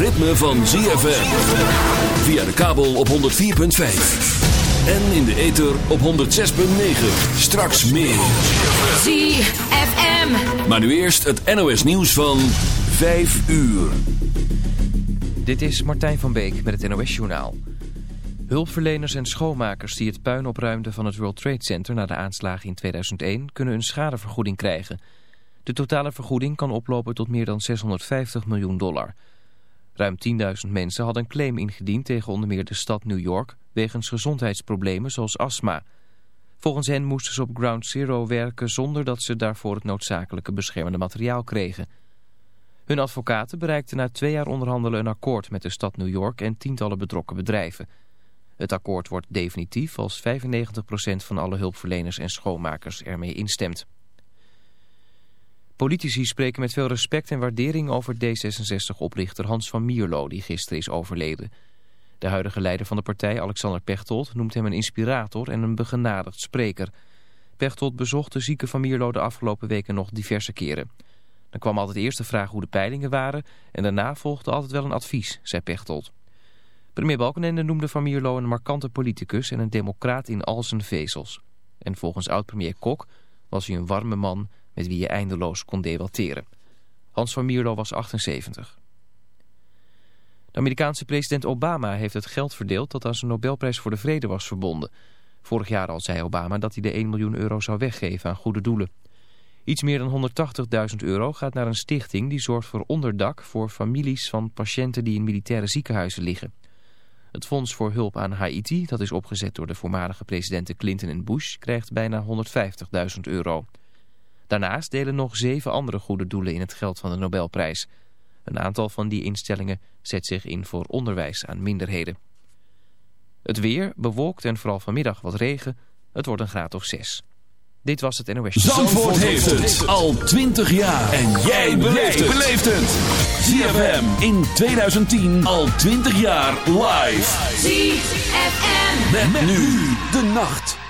ritme van ZFM. Via de kabel op 104.5. En in de ether op 106.9. Straks meer. ZFM. Maar nu eerst het NOS nieuws van 5 uur. Dit is Martijn van Beek met het NOS Journaal. Hulpverleners en schoonmakers die het puin opruimden van het World Trade Center na de aanslagen in 2001 kunnen een schadevergoeding krijgen. De totale vergoeding kan oplopen tot meer dan 650 miljoen dollar. Ruim 10.000 mensen hadden een claim ingediend tegen onder meer de stad New York wegens gezondheidsproblemen zoals astma. Volgens hen moesten ze op Ground Zero werken zonder dat ze daarvoor het noodzakelijke beschermende materiaal kregen. Hun advocaten bereikten na twee jaar onderhandelen een akkoord met de stad New York en tientallen betrokken bedrijven. Het akkoord wordt definitief als 95% van alle hulpverleners en schoonmakers ermee instemt. Politici spreken met veel respect en waardering over D66-oprichter Hans van Mierlo, die gisteren is overleden. De huidige leider van de partij, Alexander Pechtold, noemt hem een inspirator en een begenadigd spreker. Pechtold bezocht de zieke van Mierlo de afgelopen weken nog diverse keren. Dan kwam altijd eerst de vraag hoe de peilingen waren en daarna volgde altijd wel een advies, zei Pechtold. Premier Balkenende noemde Van Mierlo een markante politicus en een democraat in al zijn vezels. En volgens oud-premier Kok was hij een warme man met wie je eindeloos kon debatteren. Hans van Mierlo was 78. De Amerikaanse president Obama heeft het geld verdeeld dat aan zijn Nobelprijs voor de Vrede was verbonden. Vorig jaar al zei Obama dat hij de 1 miljoen euro zou weggeven aan goede doelen. Iets meer dan 180.000 euro gaat naar een stichting die zorgt voor onderdak voor families van patiënten die in militaire ziekenhuizen liggen. Het Fonds voor Hulp aan Haiti, dat is opgezet door de voormalige presidenten Clinton en Bush, krijgt bijna 150.000 euro. Daarnaast delen nog zeven andere goede doelen in het geld van de Nobelprijs. Een aantal van die instellingen zet zich in voor onderwijs aan minderheden. Het weer, bewolkt en vooral vanmiddag wat regen. Het wordt een graad of zes. Dit was het NOS. Zandvoort, heeft het al 20 jaar. En jij beleeft het. ZFM in 2010 al 20 jaar live. ZFM. Met, nu de nacht.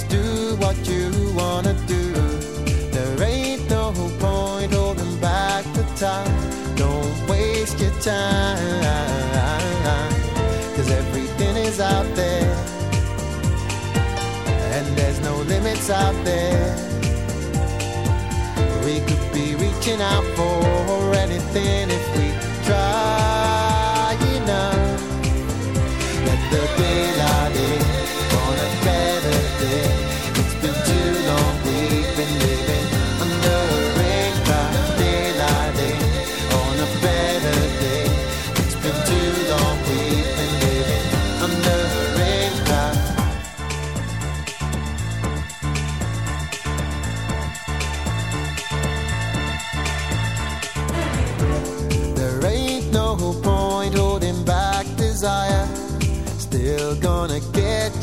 Just do what you wanna do. There ain't no point holding back the time. Don't waste your time. Cause everything is out there. And there's no limits out there. We could be reaching out for anything if we try.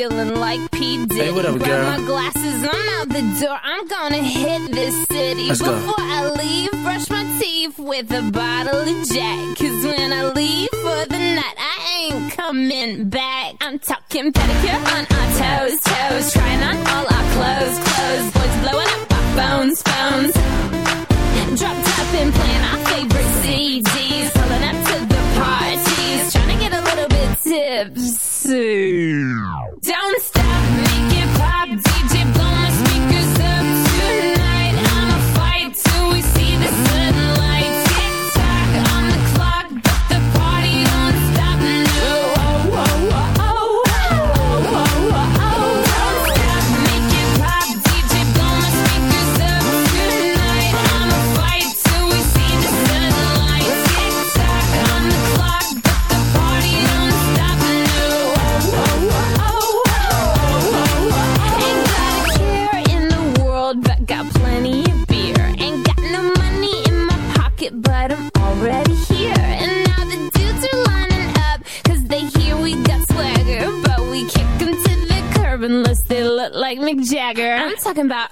feeling like P. Diddy. Hey, what up, girl? Grab my glasses, I'm out the door. I'm gonna hit this city. Let's go. talking about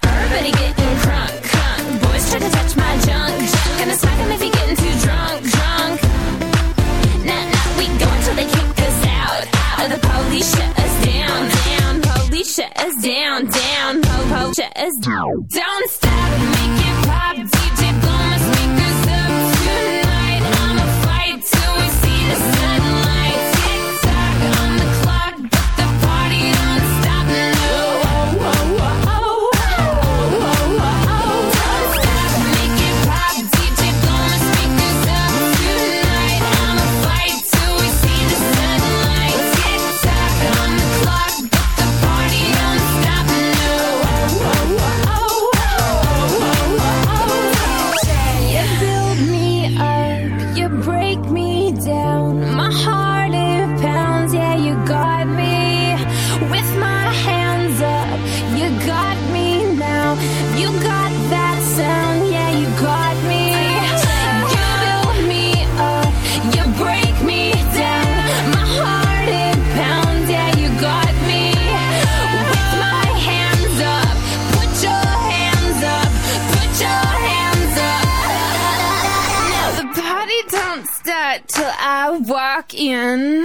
till I walk in.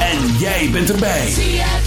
En jij bent erbij.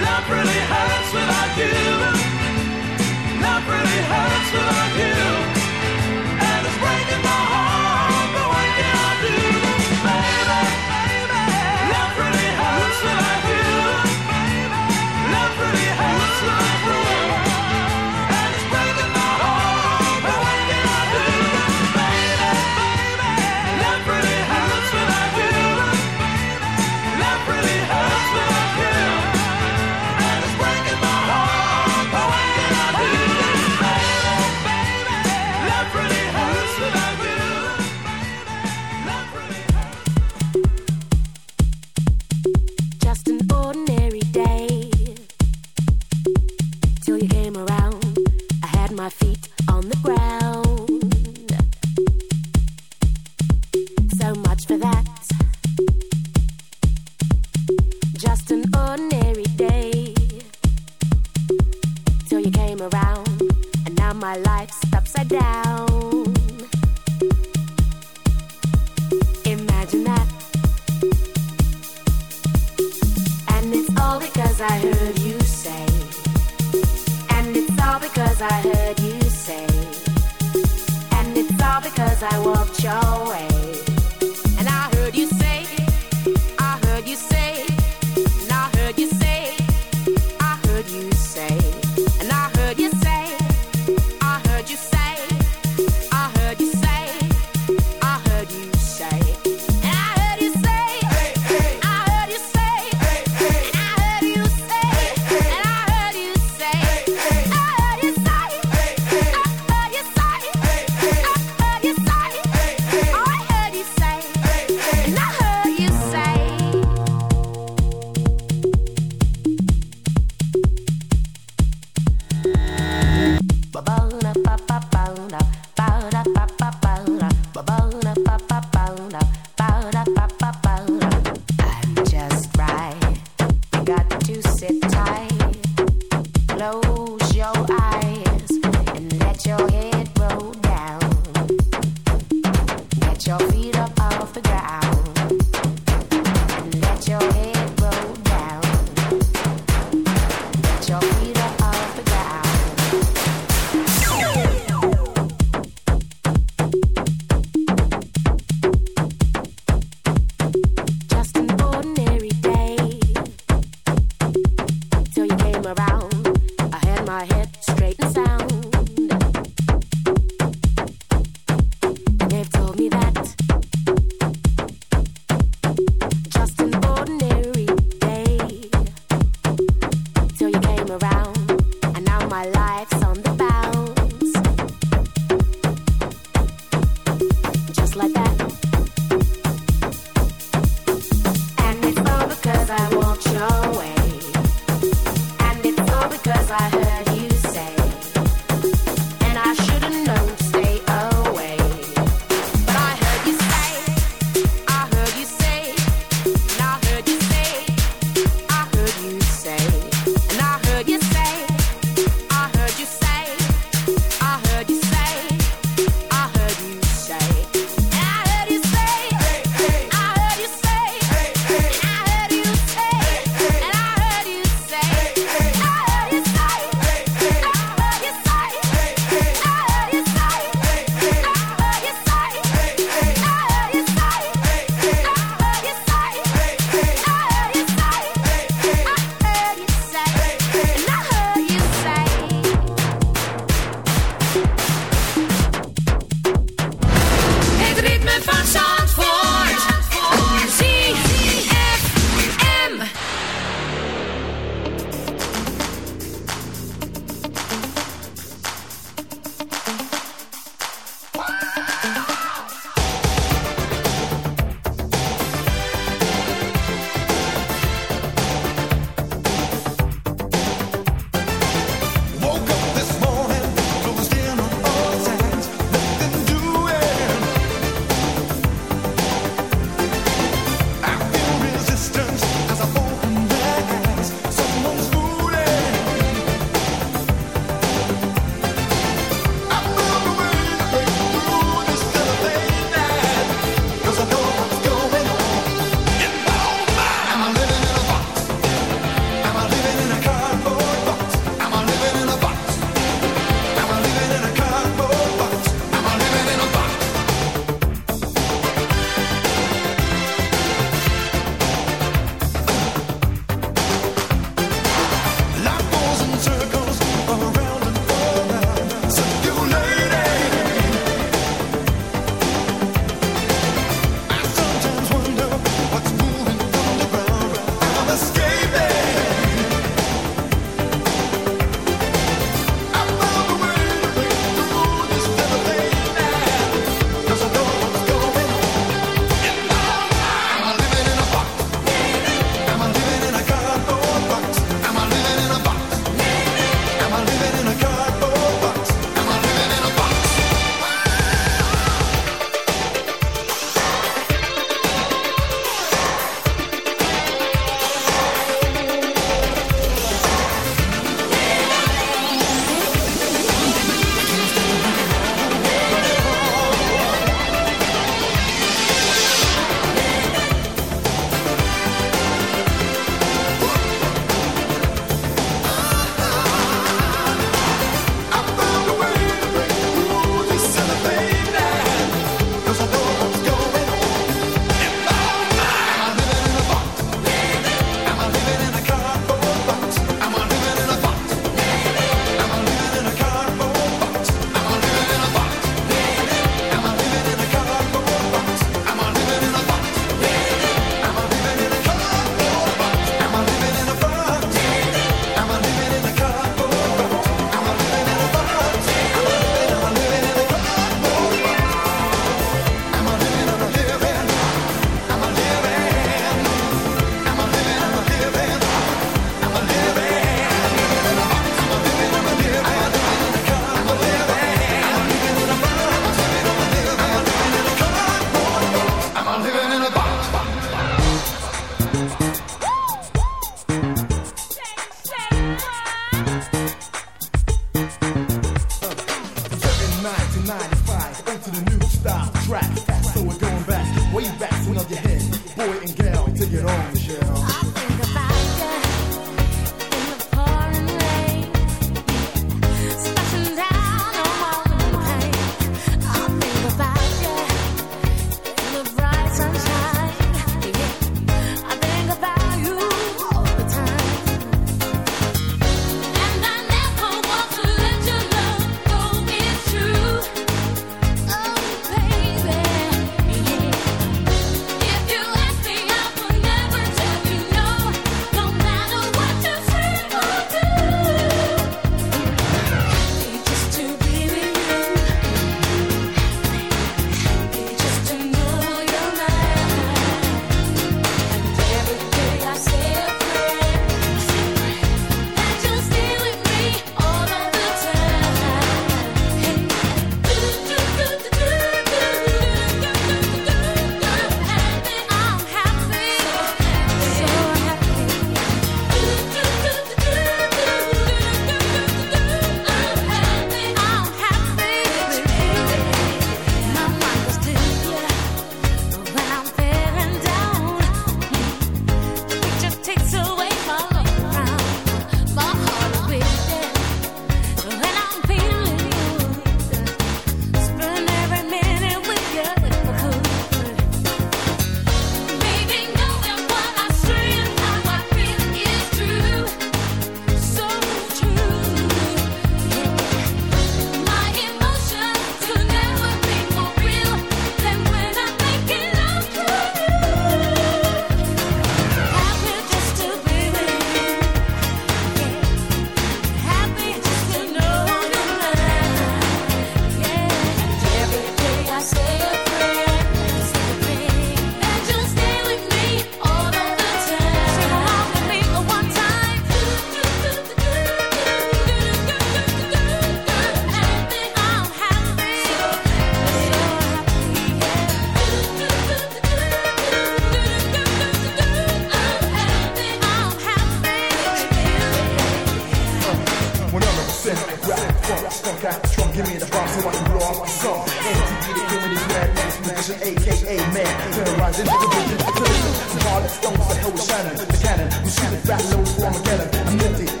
Smithy.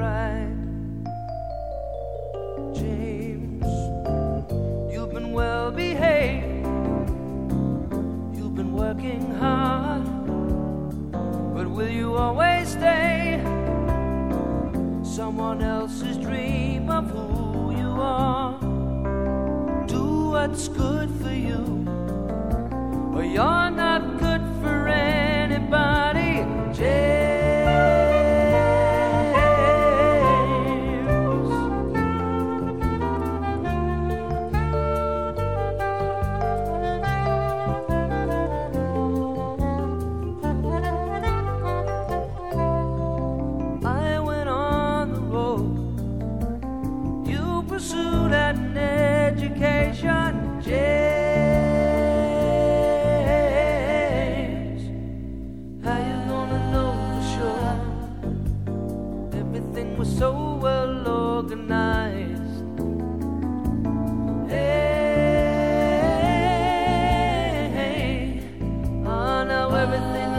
Pride. James, you've been well behaved, you've been working hard, but will you always stay? Someone else's dream of who you are. Do what's good for you, or you're not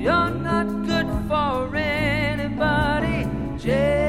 You're not good for anybody. Just